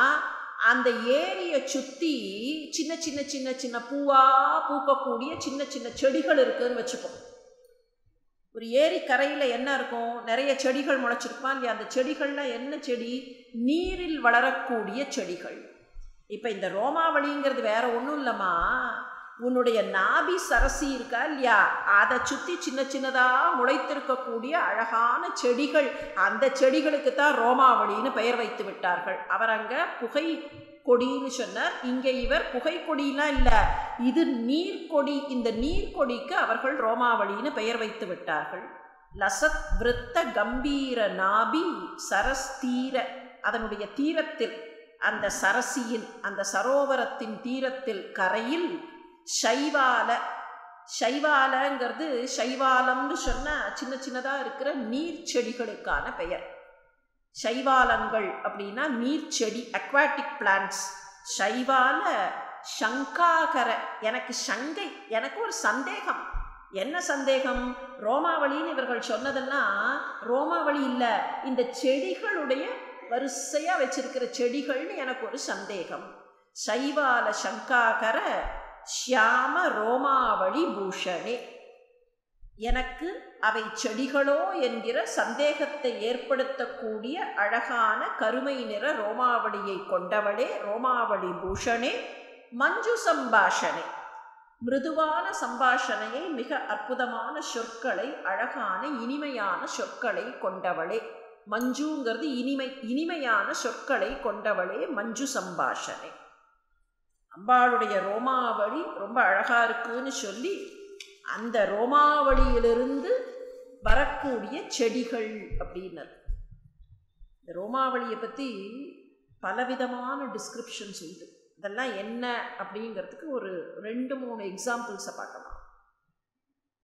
அந்த ஏரியை சுற்றி சின்ன சின்ன சின்ன சின்ன பூவாக பூக்கக்கூடிய சின்ன சின்ன செடிகள் இருக்குதுன்னு வச்சுப்போம். ஒரு ஏரி கரையில் என்ன இருக்கும்? நிறைய செடிகள் முளைச்சிருக்குமா இல்லையா? அந்த செடிகள்லாம் என்ன செடி? நீரில் வளரக்கூடிய செடிகள். இப்போ இந்த ரோமாவளிங்கிறது வேற ஒன்றும் இல்லைம்மா. உன்னுடைய நாபி சரசி இருக்கா இல்லையா? அதை சுற்றி சின்ன சின்னதாக முளைத்திருக்கக்கூடிய அழகான செடிகள். அந்த செடிகளுக்கு தான் ரோமாவளின்னு பெயர் வைத்து விட்டார்கள். அவர் அங்கே புகை கொடின்னு சொன்னார் இங்கே இவர் புகைக்கொடிலாம் இல்லை. இது நீர்க்கொடி இந்த நீர்க்கொடிக்கு அவர்கள் ரோமாவளின்னு பெயர் வைத்து விட்டார்கள். லசத் விருத்த கம்பீர நாபி சரஸ்தீர அதனுடைய தீரத்தில் அந்த சரசியின் அந்த சரோவரத்தின் தீரத்தில் கரையில் சைவால சைவாலங்கிறது சைவாலம்னு சொன்னால் சின்ன சின்னதாக இருக்கிற நீர் செடிகளுக்கான பெயர். சைவாலங்கள் அப்படின்னா நீர்ச்செடி அக்வாட்டிக் பிளான்ட்ஸ் சைவால சங்காகர எனக்கு சங்கை எனக்கு ஒரு சந்தேகம். என்ன சந்தேகம்? ரோமாவளின்னு இவர்கள் சொன்னதெல்லாம் ரோமாவளி இல்லை. இந்த செடிகளுடைய வரிசையாக வச்சிருக்கிற செடிகள்னு எனக்கு ஒரு சந்தேகம். சைவால சங்காகர ஷியாம ரோமாவளி பூஷணே. எனக்கு அவை செடிகளோ என்கிற சந்தேகத்தை ஏற்படுத்தக்கூடிய அழகான கருமை நிற ரோமாவளியை கொண்டவளே ரோமாவளி பூஷணே மஞ்சு சம்பாஷணே. மிருதுவான சம்பாஷணையை மிக அற்புதமான சொற்களை அழகான இனிமையான சொற்களை கொண்டவளே. மஞ்சுங்கிறது இனிமை இனிமையான சொற்களை கொண்டவளே மஞ்சு சம்பாஷணை. அம்பாளுடைய ரோமாவளி ரொம்ப அழகாக இருக்குன்னு சொல்லி அந்த ரோமாவளியிலிருந்து வரக்கூடிய செடிகள் அப்படின்னர். இந்த ரோமாவளியை பற்றி பலவிதமான டிஸ்கிரிப்ஷன்ஸ் உண்டு. இதெல்லாம் என்ன அப்படிங்கிறதுக்கு ஒரு ரெண்டு மூணு எக்ஸாம்பிள்ஸை பார்க்கலாம்.